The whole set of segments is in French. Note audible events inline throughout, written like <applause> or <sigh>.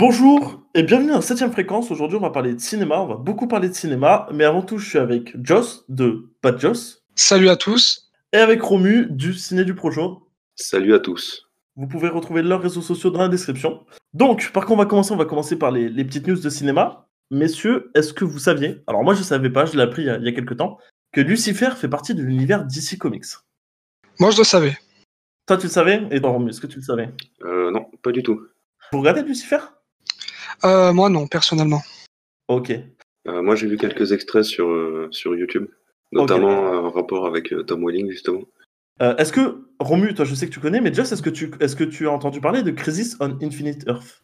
Bonjour et bienvenue dans 7ème fréquence. Aujourd'hui, on va parler de cinéma. On va beaucoup parler de cinéma, mais avant tout, je suis avec Joss de Bad Joss. Salut à tous. Et avec Romu du Ciné du Projo. Salut à tous. Vous pouvez retrouver leurs réseaux sociaux dans la description. Donc, par contre, on va commencer, on va commencer par les, petites news de cinéma. Messieurs, est-ce que vous saviez, alors moi je ne savais pas, je l'ai appris il y, a, il y a quelques temps, que Lucifer fait partie de l'univers DC Comics Moi je le savais. Toi tu le savais? Et toi Romu, est-ce que tu le savais? Euh, Non, pas du tout. Vous regardez Lucifer? Euh, moi, non, personnellement. Ok. Euh, moi, j'ai vu quelques extraits sur, euh, sur YouTube, notamment en rapport avec Tom Welling, justement. est-ce que, Romu, toi, je sais que tu connais, mais Just, est-ce que tu, est-ce que tu as entendu parler de Crisis on Infinite Earth?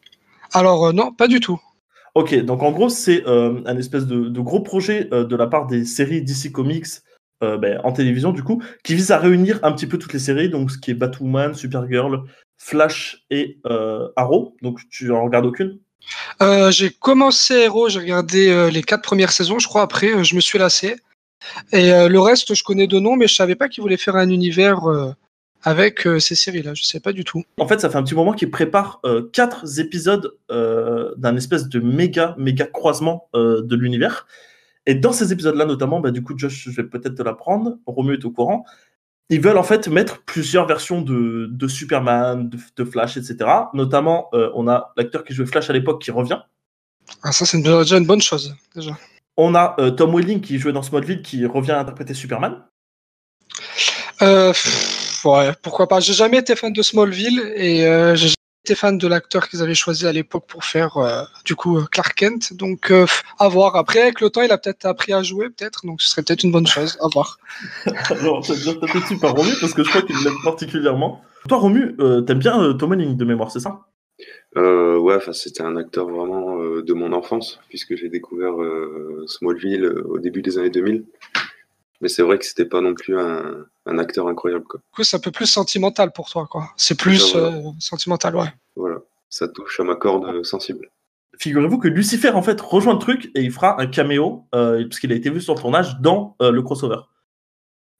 Alors, non, pas du tout. Ok, donc en gros, c'est un espèce de, de, gros projet de la part des séries DC Comics ben, en télévision, du coup, qui vise à réunir un petit peu toutes les séries, donc ce qui est Batwoman, Supergirl, Flash et Arrow. Donc, tu en regardes aucune? Euh, j'ai commencé Hero, j'ai regardé euh, les quatre premières saisons, je crois. Après, euh, je me suis lassé. Et le reste, je connais de nom, mais je savais pas qu'ils voulaient faire un univers avec ces séries-là. Je sais pas du tout. En fait, ça fait un petit moment qu'ils préparent quatre épisodes d'un espèce de méga, méga croisement de l'univers. Et dans ces épisodes-là, notamment, bah, du coup, Josh, je vais peut-être te l'apprendre. Romu est au courant ils veulent en fait mettre plusieurs versions de, de Superman, de, Flash, etc. Notamment, euh, on a l'acteur qui jouait Flash à l'époque qui revient. Ah, ça, c'est déjà une bonne chose, déjà. On a euh, Tom Welling qui jouait dans Smallville qui revient à interpréter Superman. Euh, ouais, pourquoi pas. J'ai jamais été fan de Smallville et j'ai fan de l'acteur qu'ils avaient choisi à l'époque pour faire euh, du coup euh, Clark Kent. Donc euh, à voir. Après, avec le temps, il a peut-être appris à jouer, peut-être. Donc ce serait peut-être une bonne chose. À voir. Alors, vas taper dessus par Romu parce que je crois qu'il l'aime particulièrement. Toi, Romu, t'aimes bien Tom Welling de mémoire, c'est ça? Ouais, enfin c'était un acteur vraiment de mon enfance puisque j'ai découvert Smallville au début des années 2000. Mais c'est vrai que c'était pas non plus un, un, acteur incroyable. Quoi. Du coup, c'est un peu plus sentimental pour toi, quoi. C'est plus euh, sentimental, ouais. Voilà, ça touche à ma corde sensible. Figurez-vous que Lucifer, en fait, rejoint le truc et il fera un caméo, euh, parce qu'il a été vu sur le tournage dans euh, le crossover.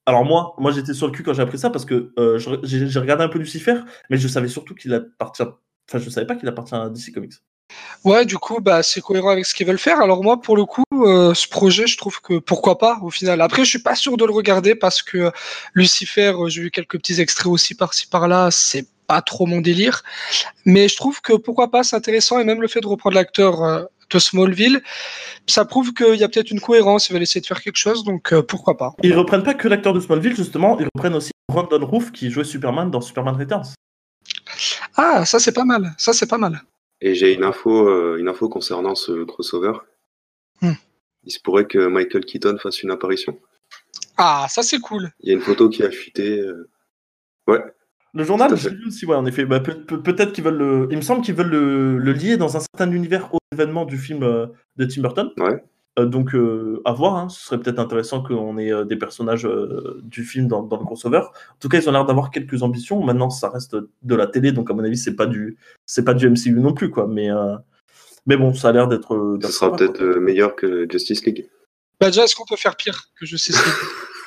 Alors moi, moi j'étais sur le cul quand j'ai appris ça parce que euh, j'ai regardé un peu Lucifer, mais je savais surtout qu'il appartient. Enfin, je savais pas qu'il appartient à DC Comics. Ouais, du coup, bah, c'est cohérent avec ce qu'ils veulent faire. Alors moi, pour le coup, euh, ce projet, je trouve que pourquoi pas au final. Après, je suis pas sûr de le regarder parce que Lucifer, euh, j'ai vu quelques petits extraits aussi par-ci par-là, c'est pas trop mon délire. Mais je trouve que pourquoi pas, c'est intéressant et même le fait de reprendre l'acteur euh, de Smallville, ça prouve qu'il y a peut-être une cohérence. Ils veulent essayer de faire quelque chose, donc pourquoi pas. Ils reprennent pas que l'acteur de Smallville, justement, ils reprennent aussi Brandon Roof qui jouait Superman dans Superman Returns. Ah, ça c'est pas mal. Ça c'est pas mal. Et j'ai une info, euh, une info concernant ce crossover. Hmm. Il se pourrait que Michael Keaton fasse une apparition. Ah, ça c'est cool. Il y a une photo qui a fuité. Euh, ouais. Le journal, j'ai vu aussi, ouais, en effet. Bah, peut-être qu'ils veulent le. Il me semble qu'ils veulent le, le, lier dans un certain univers aux événements du film euh, de Tim Burton. Ouais. Euh, donc, euh, à voir. Hein. Ce serait peut-être intéressant qu'on ait euh, des personnages du film dans, le crossover. En tout cas, ils ont l'air d'avoir quelques ambitions. Maintenant, ça reste de la télé, donc à mon avis, c'est pas du, c'est pas du MCU non plus, quoi. Mais, mais bon, ça a l'air d'être. Ça sera peut-être meilleur que Justice League. Bah déjà, est-ce qu'on peut faire pire que Justice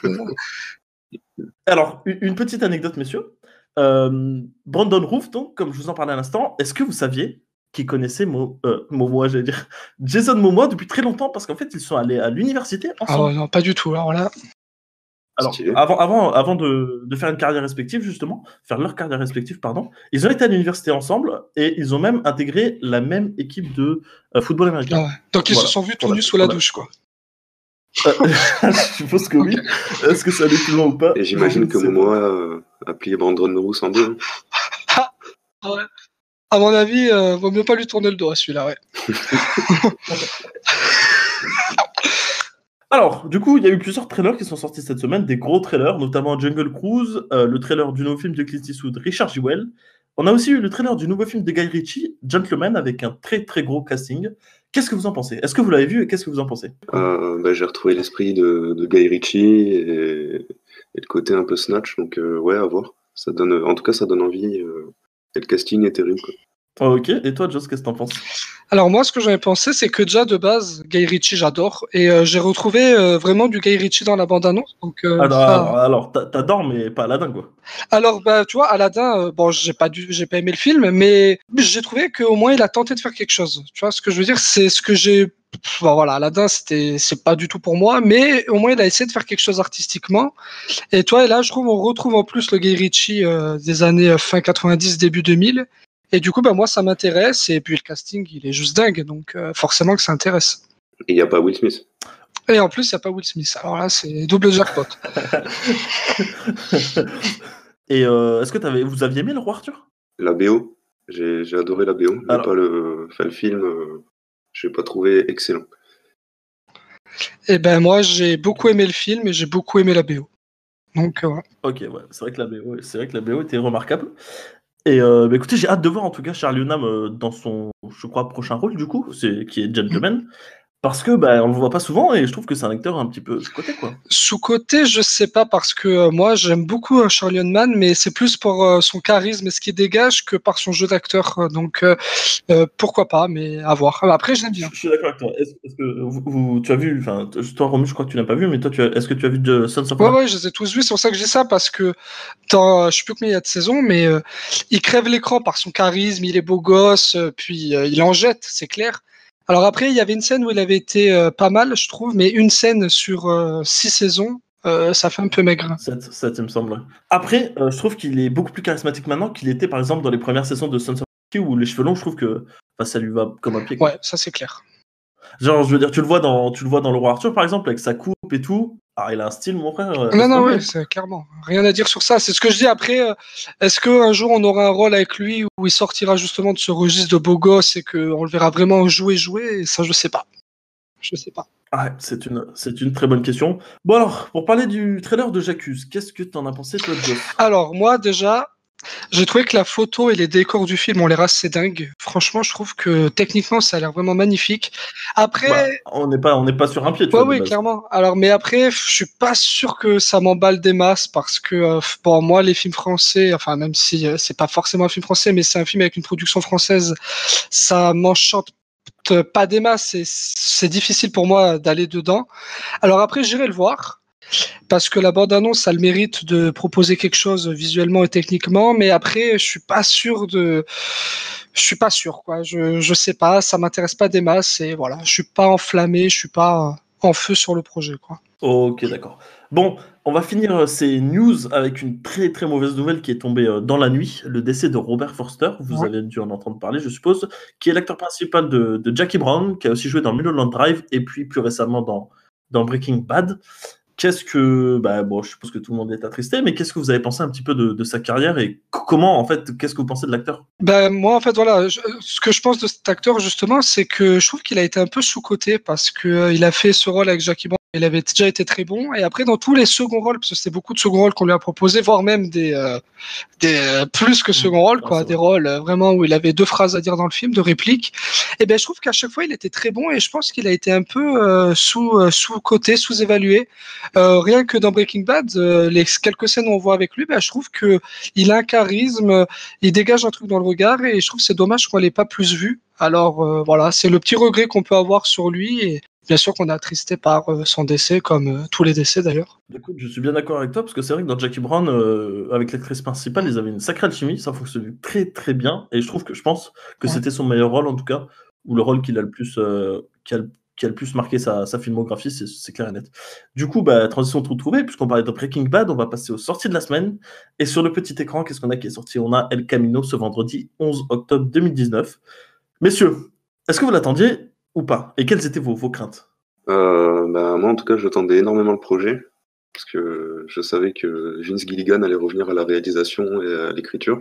League? <laughs> Alors, une petite anecdote, messieurs. Brandon Roof, donc, comme je vous en parlais à l'instant, est-ce que vous saviez qui connaissait Mo, euh, Momoa, j'allais dire, Jason Momoa depuis très longtemps parce qu'en fait, ils sont allés à l'université ah ensemble. Ah non, pas du tout. Alors là. Alors, avant, avant, avant de, de, faire une carrière respective, justement, faire leur carrière respective, pardon, ils ont été à l'université ensemble et ils ont même intégré la même équipe de euh, football américain. Ah ouais. Donc ils se sont vus tout nus sous la douche, quoi. Euh, <laughs> je suppose que oui. Est-ce que ça allait plus loin ou pas? Et j'imagine que Momoa euh, a plié Brandon Rousse en deux. <laughs> ah ouais. À mon avis, euh, vaut mieux pas lui tourner le dos à celui-là, ouais. <laughs> Alors, du coup, il y a eu plusieurs trailers qui sont sortis cette semaine, des gros trailers, notamment Jungle Cruise, euh, le trailer du nouveau film de Clint Eastwood, Richard Jewell. On a aussi eu le trailer du nouveau film de Guy Ritchie, Gentleman, avec un très très gros casting. Qu'est-ce que vous en pensez? Est-ce que vous l'avez vu et qu'est-ce que vous en pensez? Euh, bah, J'ai retrouvé l'esprit de, Guy Ritchie et, le côté un peu snatch, donc ouais, à voir. Ça donne, en tout cas, ça donne envie. Le casting est terrible. Ok, et toi, Joss, qu'est-ce que t'en penses? Alors moi, ce que j'avais pensé, c'est que déjà de base, Guy Ritchie, j'adore, et euh, j'ai retrouvé euh, vraiment du Guy Ritchie dans la bande-annonce. Donc, euh, alors, ça- alors, alors, t'a- t'adores, mais pas Aladdin, quoi. Alors, bah, tu vois, Aladdin, bon, j'ai pas dû, j'ai pas aimé le film, mais j'ai trouvé qu'au moins il a tenté de faire quelque chose. Tu vois, ce que je veux dire, c'est ce que j'ai. Bon, voilà, Aladdin, c'était, c'est pas du tout pour moi, mais au moins il a essayé de faire quelque chose artistiquement. Et toi, et là, je trouve, on retrouve en plus le Guy Ritchie euh, des années fin 90, début 2000. Et du coup, bah, moi, ça m'intéresse. Et puis le casting, il est juste dingue, donc euh, forcément que ça intéresse. Et il n'y a pas Will Smith. Et en plus, il n'y a pas Will Smith. Alors là, c'est double jackpot. <laughs> Et euh, est-ce que t'avais, vous aviez aimé le roi Arthur? La BO, j'ai adoré la BO, mais Alors- pas le, enfin, le film, euh, je l'ai pas trouvé excellent. Et ben moi, j'ai beaucoup aimé le film et j'ai beaucoup aimé la BO. Donc, euh, voilà. Ok, ouais, c'est vrai que la BO, c'est vrai que la BO était remarquable. Et euh, bah, écoutez, j'ai hâte de voir en tout cas Charlie Hunnam euh, dans son, je crois, prochain rôle du coup, c'est qui est Gentleman, <clears throat> parce que bah on le voit pas souvent et je trouve que c'est un acteur un petit peu côté quoi. Sous-côté, je sais pas parce que euh, moi j'aime beaucoup euh, Charlie Hunnam, mais c'est plus pour euh, son charisme et ce qu'il dégage que par son jeu d'acteur. Donc pourquoi pas, mais à voir. Après, je l'aime bien. Je suis d'accord avec toi. Est-ce est-ce que vous, vous- tu as vu, enfin toi Romu, je crois que tu l'as pas vu, mais toi tu as, est-ce que tu as vu de Sons of Ouais, ouais, je les ai tous vus. C'est pour ça que dis ça parce que dans, je sais plus combien il y a de saisons, mais il crève l'écran par son charisme. Il est beau gosse, puis il en jette, c'est clair. Alors après, il y avait une scène où il avait été euh, pas mal, je trouve, mais une scène sur euh, six saisons, euh, ça fait un peu maigre. 7, 7, il me semble. Après, je trouve qu'il est beaucoup plus charismatique maintenant qu'il était par exemple dans les premières saisons de Sons of où les cheveux longs, je trouve que enfin, ça lui va comme un pied. quoi. Ouais, ça c'est clair. Genre, je veux dire, tu le vois dans, tu le vois dans le roi Arthur par exemple avec sa coupe et tout. Ah, il a un style, mon frère. euh, Non, non, ouais, c'est clairement. Rien à dire sur ça. C'est ce que je dis. Après, euh, est-ce qu'un jour on aura un rôle avec lui où il sortira justement de ce registre de beau gosse et qu'on le verra vraiment jouer, jouer? Ça, je sais pas. Je sais pas. Ah, c'est une, c'est une très bonne question. Bon alors, pour parler du trailer de J'accuse, qu'est-ce que t'en as pensé toi, Joss? Alors, moi, déjà, j'ai trouvé que la photo et les décors du film ont l'air assez dingues. Franchement, je trouve que techniquement, ça a l'air vraiment magnifique. Après. Bah, On n'est pas, on n'est pas sur un pied. Tu vois, oui, clairement. Alors, mais après, je suis pas sûr que ça m'emballe des masses parce que, euh, bon, moi, les films français, enfin, même si euh, c'est pas forcément un film français, mais c'est un film avec une production française, ça m'enchante pas des masses. C'est difficile pour moi d'aller dedans. Alors après, j'irai le voir parce que la bande-annonce, a le mérite de proposer quelque chose visuellement et techniquement, mais après, je suis pas sûr de, je suis pas sûr, quoi. Je, je sais pas, ça m'intéresse pas des masses et voilà, je suis pas enflammé, je suis pas en feu sur le projet, quoi. Ok, d'accord. Bon, on va finir euh, ces news avec une très très mauvaise nouvelle qui est tombée euh, dans la nuit, le décès de Robert Forster, vous Ouais. avez dû en entendre parler je suppose, qui est l'acteur principal de, de Jackie Brown, qui a aussi joué dans Mulholland Drive et puis plus récemment dans, dans Breaking Bad. Qu'est-ce que, bah bon, je suppose que tout le monde est attristé, mais qu'est-ce que vous avez pensé un petit peu de, sa carrière et comment en fait, qu'est-ce que vous pensez de l'acteur? Ben moi en fait voilà, je- ce que je pense de cet acteur justement, c'est que je trouve qu'il a été un peu sous coté parce que euh, il a fait ce rôle avec Jackie il avait déjà été très bon et après dans tous les seconds rôles, parce que c'était beaucoup de seconds rôles qu'on lui a proposé, voire même des euh, des euh, plus que second rôles Ah, quoi, des rôles euh, vraiment où il avait deux phrases à dire dans le film, de répliques. Et ben je trouve qu'à chaque fois il était très bon et je pense qu'il a été un peu euh, sous euh, sous coté, sous évalué. Euh, rien que dans Breaking Bad, euh, les quelques scènes où on voit avec lui, ben je trouve que il a un charisme, il dégage un truc dans le regard et je trouve que c'est dommage qu'on l'ait pas plus vu. Alors euh, voilà, c'est le petit regret qu'on peut avoir sur lui et bien sûr qu'on est attristé par euh, son décès, comme euh, tous les décès d'ailleurs. Écoute, je suis bien d'accord avec toi parce que c'est vrai que dans Jackie Brown, euh, avec l'actrice principale, ils avaient une sacrée alchimie, ça fonctionnait très très bien et je trouve que je pense que Ouais. c'était son meilleur rôle en tout cas, ou le rôle qu'il a le plus, euh, qui, a, le- qui a le plus marqué sa, sa filmographie, c'est- c'est clair et net. Du coup, bah, transition tout trouvée, puisqu'on parlait de Breaking Bad, on va passer aux sorties de la semaine et sur le petit écran, qu'est-ce qu'on a qui est sorti? On a El Camino ce vendredi 11 octobre 2019. Messieurs, est-ce que vous l'attendiez? Ou pas Et quelles étaient vos, vos craintes? Euh, bah, moi, en tout cas, j'attendais énormément le projet parce que je savais que Vince Gilligan allait revenir à la réalisation et à l'écriture.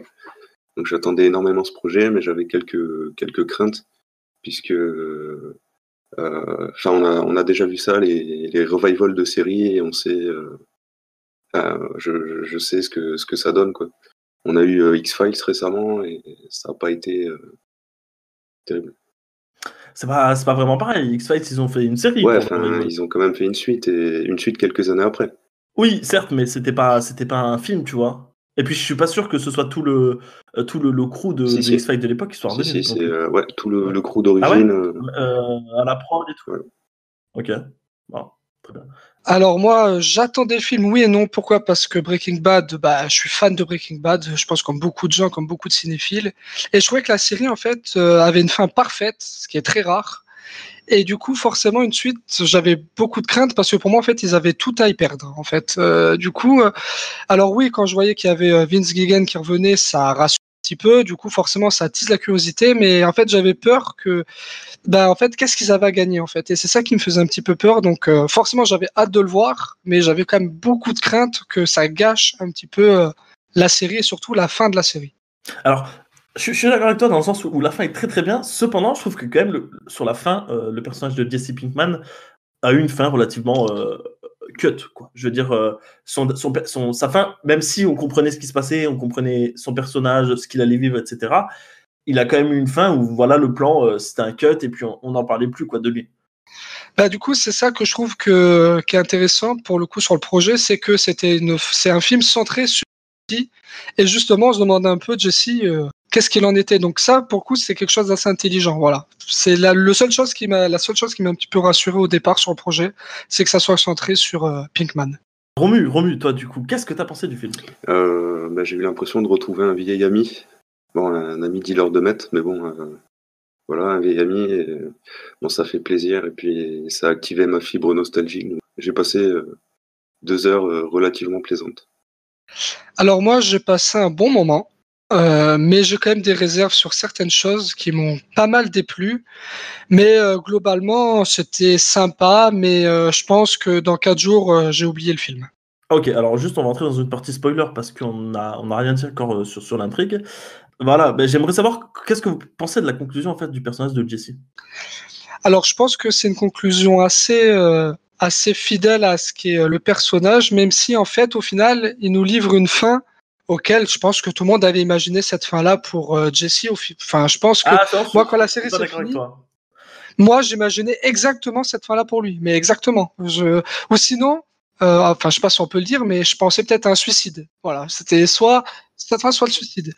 Donc, j'attendais énormément ce projet, mais j'avais quelques, quelques craintes puisque, euh, on a, on a déjà vu ça, les, les revivals de séries et on sait, euh, je, je sais ce que, ce que ça donne, quoi. On a eu euh, X-Files récemment et ça n'a pas été terrible. C'est pas, c'est pas vraiment pareil. X-Files, ils ont fait une série. Ouais, enfin, ils ont quand même fait une suite et une suite quelques années après. Oui, certes, mais c'était pas, c'était pas un film, tu vois. Et puis je suis pas sûr que ce soit tout le euh, tout le, le crew de, Si, de si. X-Files de l'époque qui soit revenu. si, c'est euh, ouais, tout le, le crew Ah ouais d'origine. euh, Euh, à la prod et tout. Ok. Bon. Alors moi, euh, j'attendais le film, oui et non. Pourquoi? Parce que Breaking Bad, bah, je suis fan de Breaking Bad. Je pense comme beaucoup de gens, comme beaucoup de cinéphiles. Et je trouvais que la série, en fait, euh, avait une fin parfaite, ce qui est très rare. Et du coup, forcément, une suite, j'avais beaucoup de craintes parce que pour moi, en fait, ils avaient tout à y perdre. En fait, Euh, du coup, alors oui, quand je voyais qu'il y avait Vince Gilligan qui revenait, ça rassure un petit peu. Du coup, forcément, ça attise la curiosité. Mais en fait, j'avais peur que bah en fait, qu'est-ce qu'ils avaient à gagner en fait? Et c'est ça qui me faisait un petit peu peur. Donc euh, forcément, j'avais hâte de le voir, mais j'avais quand même beaucoup de crainte que ça gâche un petit peu euh, la série et surtout la fin de la série. Alors, je, suis- d'accord avec toi dans le sens où, la fin est très très bien. Cependant, je trouve que quand même sur la fin, euh, le personnage de Jesse Pinkman a eu une fin relativement cut. Quoi. Je veux dire, euh, son, sa fin, même si on comprenait ce qui se passait, on comprenait son personnage, ce qu'il allait vivre, etc. Il a quand même eu une fin où voilà le plan, euh, c'était un cut et puis on n'en parlait plus quoi de lui. Bah du coup, c'est ça que je trouve que qui est intéressant pour le coup sur le projet, c'est que c'était c'est un film centré sur et justement, on se demande un peu Jesse euh, qu'est-ce qu'il en était. Donc ça, pour coup, c'est quelque chose d'assez intelligent. Voilà, c'est la le seule chose qui m'a la seule chose qui m'a un petit peu rassuré au départ sur le projet, c'est que ça soit centré sur euh, Pinkman. Romu, Romu, toi du coup, qu'est-ce que t'as pensé du film? Euh, bah, j'ai eu l'impression de retrouver un vieil ami. Bon, un ami dealer de mètres, mais bon, euh, voilà, un vieil ami. et, bon, ça fait plaisir et puis ça a activé ma fibre nostalgique. Donc, J'ai passé euh, deux heures euh, relativement plaisantes. Alors moi, j'ai passé un bon moment, euh, mais j'ai quand même des réserves sur certaines choses qui m'ont pas mal déplu. Mais euh, globalement, c'était sympa, mais euh, je pense que dans quatre jours, j'ai oublié le film. Ok, alors juste on va entrer dans une partie spoiler parce qu'on a, on a rien dit encore sur, sur l'intrigue. Voilà, ben, j'aimerais savoir qu'est-ce que vous pensez de la conclusion en fait du personnage de Jesse? Alors je pense que c'est une conclusion assez assez fidèle à ce qu'est le personnage, même si en fait au final, il nous livre une fin auquel je pense que tout le monde avait imaginé cette fin-là pour euh, Jesse. Enfin, je pense que attends, moi, quand la série s'est finie. Moi, j'imaginais exactement cette fin-là pour lui, mais exactement. Je... Ou sinon, euh, enfin, je sais pas si on peut le dire, mais je pensais peut-être à un suicide. Voilà, c'était soit cette fin, soit le suicide.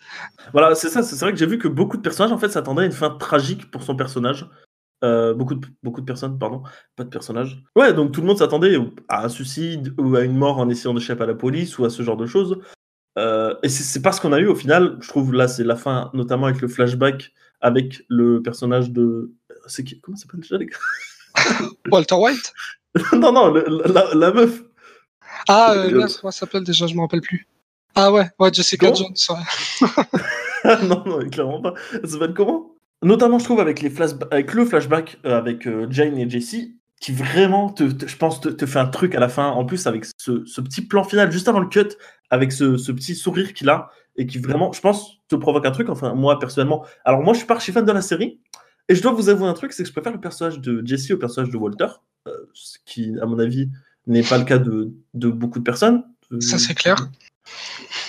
Voilà, c'est ça, c'est vrai que j'ai vu que beaucoup de personnages en fait s'attendaient à une fin tragique pour son personnage. Euh, beaucoup, de, beaucoup de personnes, pardon, pas de personnages. Ouais, donc tout le monde s'attendait à un suicide ou à une mort en essayant d'échapper à la police ou à ce genre de choses. Euh, et c'est c'est pas ce qu'on a eu au final. Je trouve là, c'est la fin, notamment avec le flashback avec le personnage de. C'est qui Comment s'appelle déjà les gars? <laughs> Walter White? <laughs> Non, non, le- la, la meuf. Ah, euh, merde, comment ça s'appelle déjà Je me rappelle plus. Ah ouais, ouais, Jessica Comment? Jones. ouais. <laughs> non, non, clairement pas. Ça s'appelle comment? Notamment, je trouve, avec, les avec le flashback euh, avec euh, Jane et Jesse, qui vraiment, te, te- je pense, te, te fait un truc à la fin. En plus, avec ce, ce petit plan final, juste avant le cut, avec ce, ce petit sourire qu'il a, et qui vraiment, je pense, te provoque un truc. Enfin, moi, personnellement. Alors, moi, je suis pas archi fan de la série, et je dois vous avouer un truc, c'est que je préfère le personnage de Jesse au personnage de Walter, euh, ce qui, à mon avis, n'est pas le cas de, de beaucoup de personnes. Euh, Ça, c'est clair.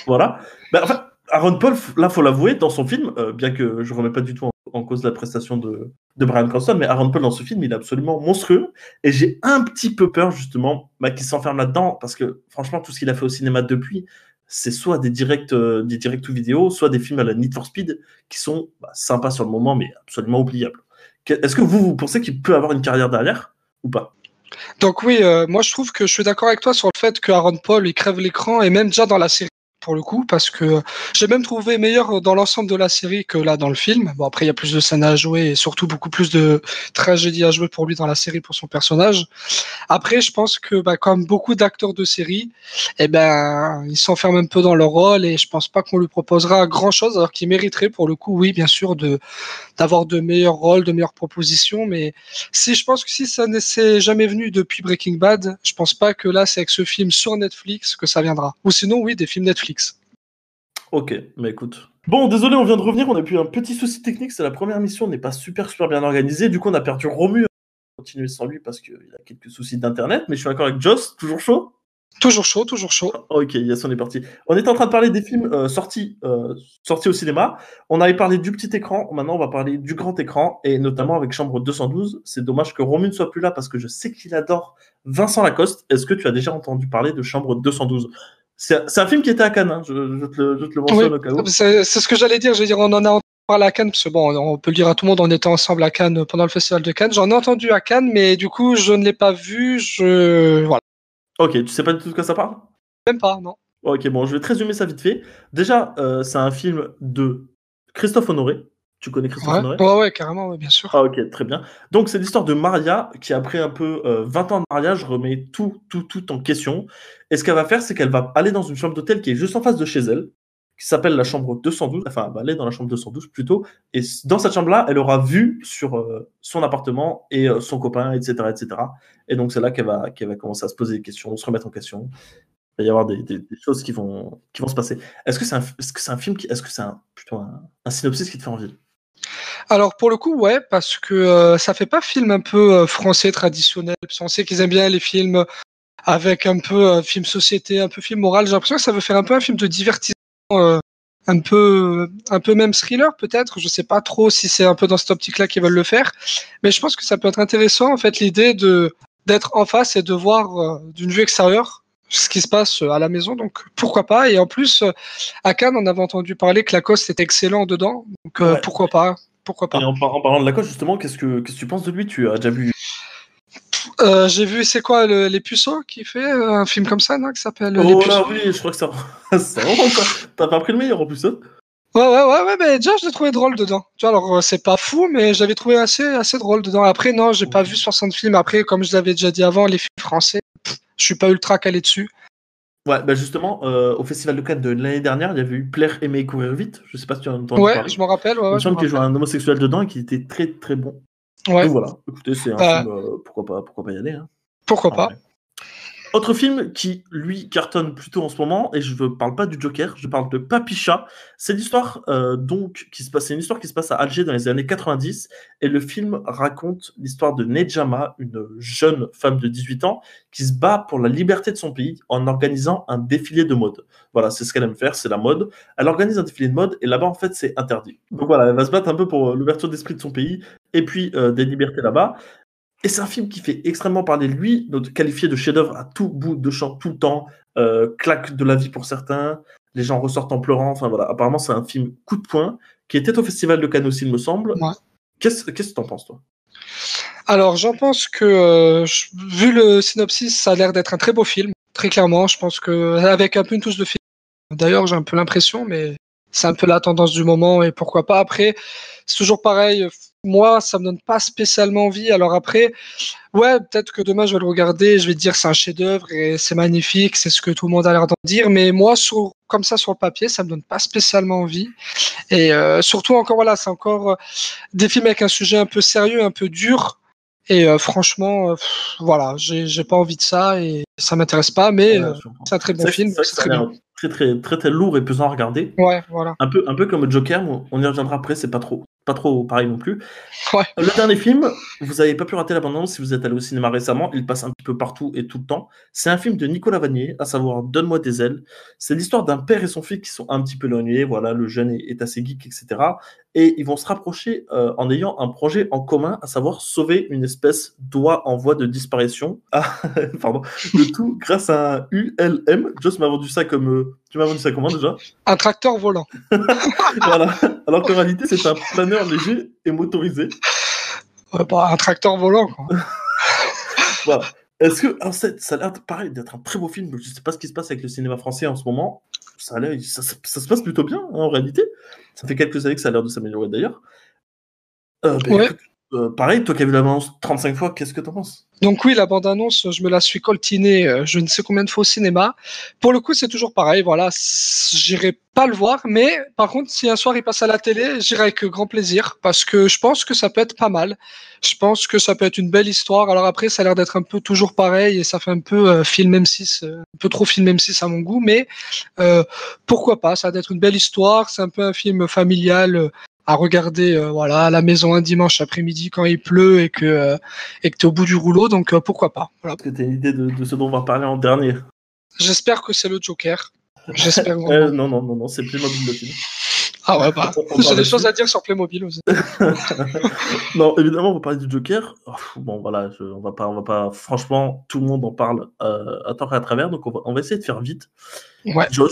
voilà. Ben, enfin, Aaron Paul, là, faut l'avouer, dans son film, euh, bien que je remets pas du tout en, en cause la prestation de, de Brian Cranston, mais Aaron Paul dans ce film, il est absolument monstrueux. Et j'ai un petit peu peur, justement, bah, qu'il s'enferme là-dedans, parce que franchement, tout ce qu'il a fait au cinéma depuis, c'est soit des directs, euh, directs ou vidéo, soit des films à la Need for Speed, qui sont bah, sympas sur le moment, mais absolument oubliables. Est-ce que vous, vous pensez qu'il peut avoir une carrière derrière ou pas? Donc oui, euh, moi je trouve que je suis d'accord avec toi sur le fait que Aaron Paul il crève l'écran et même déjà dans la série pour le coup parce que j'ai même trouvé meilleur dans l'ensemble de la série que là dans le film. Bon après il y a plus de scènes à jouer et surtout beaucoup plus de tragédies à jouer pour lui dans la série pour son personnage. Après je pense que bah, comme beaucoup d'acteurs de série, eh ben ils s'enferment un peu dans leur rôle et je pense pas qu'on lui proposera grand chose alors qu'il mériterait pour le coup oui bien sûr de d'avoir de meilleurs rôles, de meilleures propositions mais si je pense que si ça ne s'est jamais venu depuis Breaking Bad, je pense pas que là c'est avec ce film sur Netflix que ça viendra. Ou sinon oui des films Netflix. Ok, mais écoute. Bon, désolé, on vient de revenir, on a eu un petit souci technique, c'est la première mission, on n'est pas super super bien organisé, du coup on a perdu Romu, on va continuer sans lui parce qu'il a quelques soucis d'internet, mais je suis d'accord avec Joss, toujours chaud? Toujours chaud, toujours chaud. Ok, yes, on est parti. On est en train de parler des films euh, sortis, euh, sortis au cinéma, on avait parlé du petit écran, maintenant on va parler du grand écran, et notamment avec Chambre 212, c'est dommage que Romu ne soit plus là parce que je sais qu'il adore Vincent Lacoste, est-ce que tu as déjà entendu parler de Chambre 212 C'est un film qui était à Cannes, hein. je, je, te le, je, te le, mentionne au cas où. C'est ce que j'allais dire, je veux dire, on en a parlé à Cannes, parce que bon, on peut le dire à tout le monde, on était ensemble à Cannes pendant le festival de Cannes. J'en ai entendu à Cannes, mais du coup, je ne l'ai pas vu, je. Voilà. Ok, tu sais pas du tout de quoi ça parle? Même pas, non. Ok, bon, je vais te résumer ça vite fait. Déjà, euh, c'est un film de Christophe Honoré. Tu connais Christophe ouais, Honoré Ouais, ouais, carrément, ouais, bien sûr. Ah, ok, très bien. Donc, c'est l'histoire de Maria qui, après un peu euh, 20 ans de mariage, remet tout, tout, tout en question. Et ce qu'elle va faire, c'est qu'elle va aller dans une chambre d'hôtel qui est juste en face de chez elle, qui s'appelle la chambre 212. Enfin, elle va aller dans la chambre 212 plutôt. Et dans cette chambre-là, elle aura vu sur euh, son appartement et euh, son copain, etc., etc. Et donc, c'est là qu'elle va, qu'elle va commencer à se poser des questions, se remettre en question. Il va y avoir des, des, des choses qui vont, qui vont se passer. Est-ce que c'est un, est-ce que c'est un film qui, est-ce que c'est un, plutôt un, un synopsis qui te fait envie? Alors pour le coup, ouais, parce que euh, ça fait pas film un peu euh, français traditionnel. Parce on sait qu'ils aiment bien les films avec un peu euh, film société, un peu film moral. J'ai l'impression que ça veut faire un peu un film de divertissement, euh, un peu, un peu même thriller peut-être. Je sais pas trop si c'est un peu dans cette optique-là qu'ils veulent le faire, mais je pense que ça peut être intéressant en fait l'idée de d'être en face et de voir euh, d'une vue extérieure ce qui se passe à la maison. Donc pourquoi pas? Et en plus, à Cannes, on avait entendu parler que Lacoste était excellent dedans. Donc ouais. pourquoi pas? Pourquoi pas. Et en, en parlant de Lacoste, justement, qu'est-ce que, qu'est-ce que tu penses de lui? Tu as déjà vu euh, J'ai vu, c'est quoi, le, Les Puceaux qui fait un film comme ça, non Qui s'appelle Oh Les Puceaux. là, oui, je crois que ça. <laughs> ça T'as pas pris le meilleur en plus, hein Ouais, ouais, ouais, ouais, mais déjà, je l'ai trouvé drôle dedans. Tu vois, alors, c'est pas fou, mais j'avais trouvé assez, assez drôle dedans. Après, non, j'ai pas vu 60 films. Après, comme je l'avais déjà dit avant, les films français, pff, je suis pas ultra calé dessus. Ouais, bah justement, euh, au Festival de Cannes de l'année dernière, il y avait eu Plaire, aimer, courir vite. Je sais pas si tu en as entendu Ouais, parler. je me rappelle. Ouais, Il me semble qu'il jouait un homosexuel dedans et qu'il était très très bon. Ouais, Donc voilà, écoutez, c'est un Bah. film, euh, pourquoi, pas, pourquoi pas y aller. Hein. pourquoi Ah pas. ouais. Autre film qui, lui, cartonne plutôt en ce moment, et je ne parle pas du Joker, je parle de Papicha. C'est l'histoire, euh, donc, qui se passe, c'est une histoire qui se passe à Alger dans les années 90, et le film raconte l'histoire de Nejama, une jeune femme de 18 ans, qui se bat pour la liberté de son pays en organisant un défilé de mode. Voilà, c'est ce qu'elle aime faire, c'est la mode. Elle organise un défilé de mode, et là-bas, en fait, c'est interdit. Donc voilà, elle va se battre un peu pour euh, l'ouverture d'esprit de son pays, et puis euh, des libertés là-bas. Et c'est un film qui fait extrêmement parler de lui, qualifié de chef-d'œuvre à tout bout de champ, tout le temps, euh, claque de la vie pour certains, les gens ressortent en pleurant. Enfin voilà, apparemment c'est un film coup de poing qui était au Festival de Cannes aussi, il me semble. Ouais. Qu'est-ce qu'est-ce que t'en penses toi? Alors, j'en pense que, euh, vu le synopsis, ça a l'air d'être un très beau film. Très clairement, je pense que, avec un peu une touche de film. D'ailleurs, j'ai un peu l'impression, mais c'est un peu la tendance du moment et pourquoi pas. Après, c'est toujours pareil. Moi, ça me donne pas spécialement envie. Alors après, ouais, peut-être que demain je vais le regarder, je vais dire c'est un chef-d'œuvre et c'est magnifique, c'est ce que tout le monde a l'air d'en dire. Mais moi, sur, comme ça sur le papier, ça me donne pas spécialement envie. Et euh, surtout encore voilà, c'est encore euh, des films avec un sujet un peu sérieux, un peu dur. Et euh, franchement, euh, pff, voilà, j'ai pas envie de ça et ça m'intéresse pas. Mais Ouais, euh, c'est un très bon film, c'est vrai que c'est ça a très bien. très, très, très, très lourd et pesant à regarder. Ouais, voilà. Un peu, un peu comme Joker, on y reviendra après, c'est pas trop, pas trop pareil non plus. Ouais. Le dernier film, vous n'avez pas pu rater l'abandon si vous êtes allé au cinéma récemment, il passe un petit peu partout et tout le temps. C'est un film de Nicolas Vanier, à savoir Donne-moi des ailes. C'est l'histoire d'un père et son fils qui sont un petit peu éloignés, voilà, le jeune est, est assez geek, etc. Et ils vont se rapprocher euh, en ayant un projet en commun, à savoir sauver une espèce d'oie en voie de disparition. Ah, <laughs> pardon. Le tout grâce à un ULM. Joss m'a vendu ça comme... euh, tu m'as vendu ça comment déjà Un tracteur volant. <laughs> voilà. Alors qu'en réalité, c'est un planeur léger et motorisé. Ouais, bah, un tracteur volant, quoi. <laughs> Voilà. Est-ce que alors, c'est- ça a l'air pareil d'être un très beau film. Je sais pas ce qui se passe avec le cinéma français en ce moment. Ça, a ça, ça- ça se passe plutôt bien hein, en réalité. Ça fait quelques années que ça a l'air de s'améliorer d'ailleurs. Euh, ben, Ouais. écoute, euh, pareil, toi qui as vu la bande 35 fois, qu'est-ce que t'en penses? Donc oui, la bande-annonce, je me la suis coltinée euh, je ne sais combien de fois au cinéma. Pour le coup, c'est toujours pareil, voilà, j'irai pas le voir, mais par contre, si un soir il passe à la télé, j'irai avec grand plaisir, parce que je pense que ça peut être pas mal. Je pense que ça peut être une belle histoire. Alors après, ça a l'air d'être un peu toujours pareil, et ça fait un peu euh, film M6, euh, un peu trop film M6 à mon goût, mais pourquoi pas, ça va être une belle histoire, c'est un peu un film familial à regarder euh, voilà à la maison un dimanche après-midi quand il pleut et que euh, et que tu es au bout du rouleau, donc euh, pourquoi pas. Voilà. Est-ce que une idée de, de ce dont on va parler en dernier? J'espère que c'est le Joker. J'espère <laughs> Euh. Non, non, non, non, c'est plus mobile le film. Ah ouais, bah, j'ai des choses à dire sur Playmobil aussi. <laughs> non, évidemment, on va parler du Joker. bon, voilà, on va pas, on va pas. Franchement, tout le monde en parle à tort et à travers, donc on va, on va essayer de faire vite. Ouais. Josh,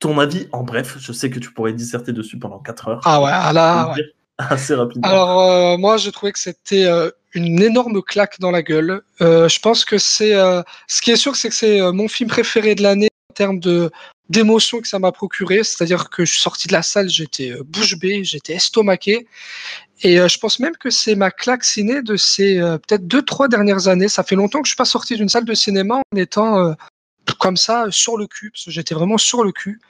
ton avis en bref, je sais que tu pourrais disserter dessus pendant 4 heures. Ah ouais, ah là, ouais. <laughs> assez rapidement. Alors, euh, moi, je trouvais que c'était euh, une énorme claque dans la gueule. Euh, je pense que c'est. ce qui est sûr, c'est que c'est mon film préféré de l'année en termes de d'émotion que ça m'a procuré. C'est-à-dire que je suis sorti de la salle, j'étais bouche bée, j'étais estomaqué. Et je pense même que c'est ma claque ciné de ces peut-être deux, trois dernières années. Ça fait longtemps que je suis pas sorti d'une salle de cinéma en étant comme ça sur le cul, parce que j'étais vraiment sur le cul.